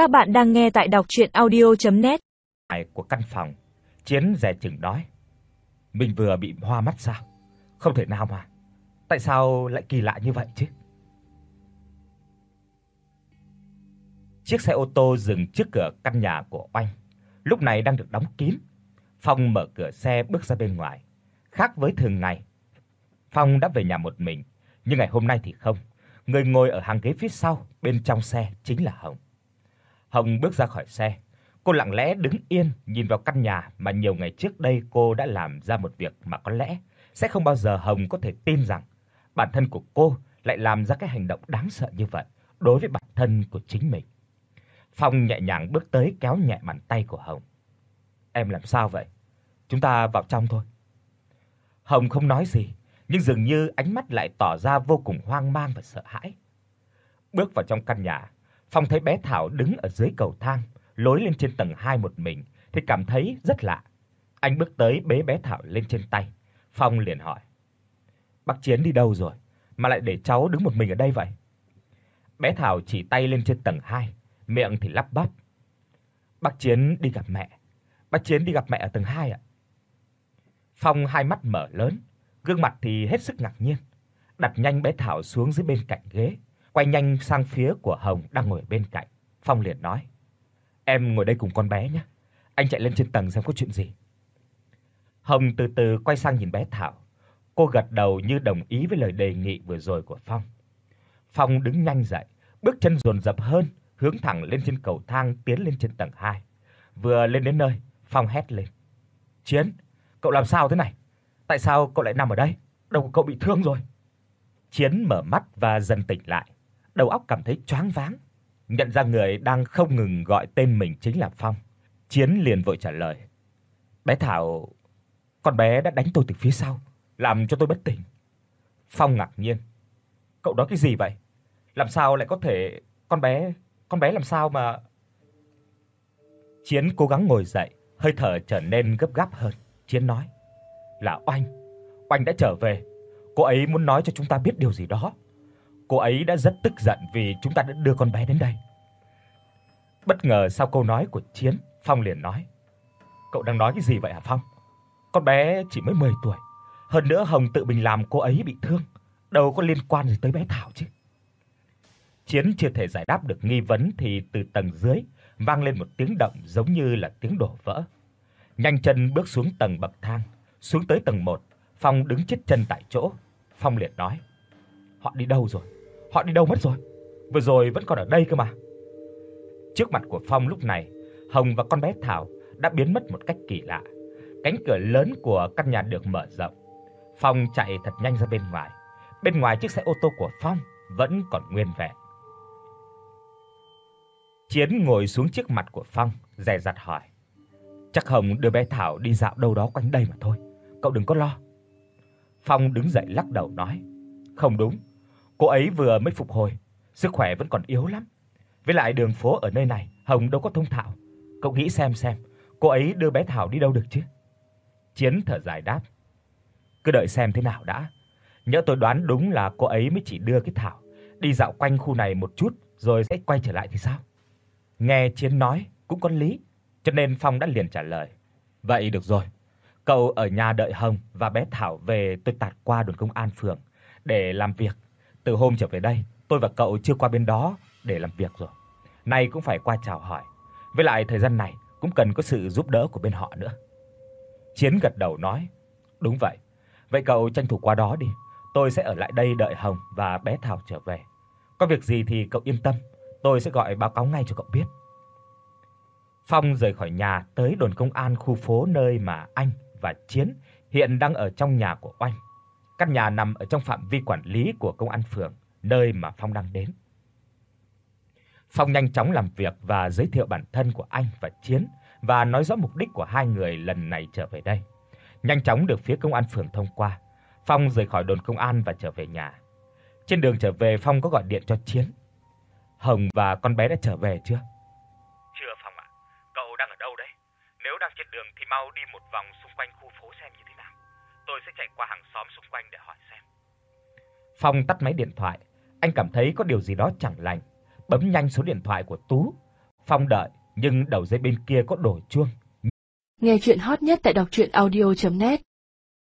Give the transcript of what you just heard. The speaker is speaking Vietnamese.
Các bạn đang nghe tại đọc audio net Ai của căn phòng, Chiến dè chừng nói: "Mình vừa bị hoa mắt sao? Không thể nào mà. Tại sao lại kỳ lạ như vậy chứ?" Chiếc xe ô tô dừng trước cửa căn nhà của Oanh, lúc này đang được đóng kín. Phong mở cửa xe bước ra bên ngoài. Khác với thường ngày, Phong đã về nhà một mình, nhưng ngày hôm nay thì không. Người ngồi ở hàng ghế phía sau, bên trong xe chính là Hồng. Hồng bước ra khỏi xe, cô lặng lẽ đứng yên nhìn vào căn nhà mà nhiều ngày trước đây cô đã làm ra một việc mà có lẽ sẽ không bao giờ Hồng có thể tin rằng bản thân của cô lại làm ra cái hành động đáng sợ như vậy đối với bản thân của chính mình. Phong nhẹ nhàng bước tới kéo nhẹ bàn tay của Hồng. "Em làm sao vậy? Chúng ta vào trong thôi." Hồng không nói gì, nhưng dường như ánh mắt lại tỏ ra vô cùng hoang mang và sợ hãi. Bước vào trong căn nhà, Phong thấy bé Thảo đứng ở dưới cầu thang, lối lên trên tầng 2 một mình thì cảm thấy rất lạ. Anh bước tới bế bé Thảo lên trên tay. Phong liền hỏi: "Bác Chiến đi đâu rồi mà lại để cháu đứng một mình ở đây vậy?" Bé Thảo chỉ tay lên trên tầng 2, miệng thì lắp bắp: "Bác Chiến đi gặp mẹ. Bác Chiến đi gặp mẹ ở tầng 2 ạ." Phong hai mắt mở lớn, gương mặt thì hết sức ngạc nhiên, đặt nhanh bé Thảo xuống dưới bên cạnh ghế, quay nhanh sang phía của Hồng đang ngồi bên cạnh. Phong liền nói: "Em ngồi đây cùng con bé nhé, anh chạy lên trên tầng xem có chuyện gì." Hồng từ từ quay sang nhìn bé Thảo. Cô gật đầu như đồng ý với lời đề nghị vừa rồi của Phong. Phong đứng nhanh dậy, bước chân dồn dập hơn, hướng thẳng lên trên cầu thang tiến lên trên tầng 2. Vừa lên đến nơi, Phong hét lên: "Chiến, cậu làm sao thế này? Tại sao cậu lại nằm ở đây? Đầu cậu bị thương rồi." Chiến mở mắt và dần tỉnh lại, đầu óc cảm thấy choáng váng, nhận ra người đang không ngừng gọi tên mình chính là Phong. Chiến liền vội trả lời: "Bé Thảo, con bé đã đánh tôi từ phía sau, làm cho tôi bất tỉnh." Phong ngạc nhiên: "Cậu đó cái gì vậy? Làm sao lại có thể con bé, con bé làm sao mà?" Chiến cố gắng ngồi dậy, hơi thở trở nên gấp gáp hơn. Chiến nói: "Là Oanh, Oanh đã trở về. Cô ấy muốn nói cho chúng ta biết điều gì đó. Cô ấy đã rất tức giận vì chúng ta đã đưa con bé đến đây." Bất ngờ sau câu nói của Chiến, Phong liền nói: "Cậu đang nói cái gì vậy hả Phong? Con bé chỉ mới 10 tuổi, hơn nữa Hồng tự mình làm cô ấy bị thương, đâu có liên quan gì tới bé Thảo chứ?" Chiến chưa thể giải đáp được nghi vấn thì từ tầng dưới vang lên một tiếng động giống như là tiếng đổ vỡ. Nhanh chân bước xuống tầng bậc thang, xuống tới tầng 1, Phong đứng chết chân tại chỗ. Phong liền nói: "Họ đi đâu rồi? Họ đi đâu mất rồi? Vừa rồi vẫn còn ở đây cơ mà." Trước mặt của Phong lúc này, Hồng và con bé Thảo đã biến mất một cách kỳ lạ. Cánh cửa lớn của căn nhà được mở rộng. Phong chạy thật nhanh ra bên ngoài. Bên ngoài chiếc xe ô tô của Phong vẫn còn nguyên vẹn. Chiến ngồi xuống trước mặt của Phong, dè dặt hỏi: "Chắc Hồng đưa bé Thảo đi dạo đâu đó quanh đây mà thôi, cậu đừng có lo." Phong đứng dậy lắc đầu nói: "Không đúng, cô ấy vừa mới phục hồi, sức khỏe vẫn còn yếu lắm. Với lại đường phố ở nơi này Hồng đâu có thông thạo, cậu nghĩ xem xem, cô ấy đưa bé Thảo đi đâu được chứ?" Chiến thở dài đáp: "Cứ đợi xem thế nào đã. Nhỡ tôi đoán đúng là cô ấy mới chỉ đưa cái Thảo đi dạo quanh khu này một chút rồi sẽ quay trở lại thì sao?" Nghe Chiến nói cũng có lý, cho nên Phong đã liền trả lời. Vậy được rồi, cậu ở nhà đợi Hồng và bé Thảo về tôi tạt qua đồn công an phường để làm việc. Từ hôm trở về đây, tôi và cậu chưa qua bên đó để làm việc rồi. Nay cũng phải qua chào hỏi. Với lại thời gian này cũng cần có sự giúp đỡ của bên họ nữa. Chiến gật đầu nói, đúng vậy. Vậy cậu tranh thủ qua đó đi, tôi sẽ ở lại đây đợi Hồng và bé Thảo trở về. Có việc gì thì cậu yên tâm, tôi sẽ gọi báo cáo ngay cho cậu biết. Phong rời khỏi nhà tới đồn công an khu phố nơi mà anh và Chiến hiện đang ở trong nhà của Oanh. Căn nhà nằm ở trong phạm vi quản lý của công an phường, nơi mà Phong đang đến. Phong nhanh chóng làm việc và giới thiệu bản thân của anh và Chiến và nói rõ mục đích của hai người lần này trở về đây. Nhanh chóng được phía công an phường thông qua, Phong rời khỏi đồn công an và trở về nhà. Trên đường trở về Phong có gọi điện cho Chiến. Hồng và con bé đã trở về chưa? Chưa Phong ạ. Cậu đang ở đâu đấy? Nếu đang trên đường thì mau đi một vòng xung quanh khu phố xem như thế nào. Tôi sẽ chạy qua hàng xóm xung quanh để hỏi xem. Phong tắt máy điện thoại, anh cảm thấy có điều gì đó chẳng lành, bấm nhanh số điện thoại của Tú. Phong đợi, nhưng đầu dây bên kia có đổ chuông. Nghe truyện hot nhất tại doctruyenaudio.net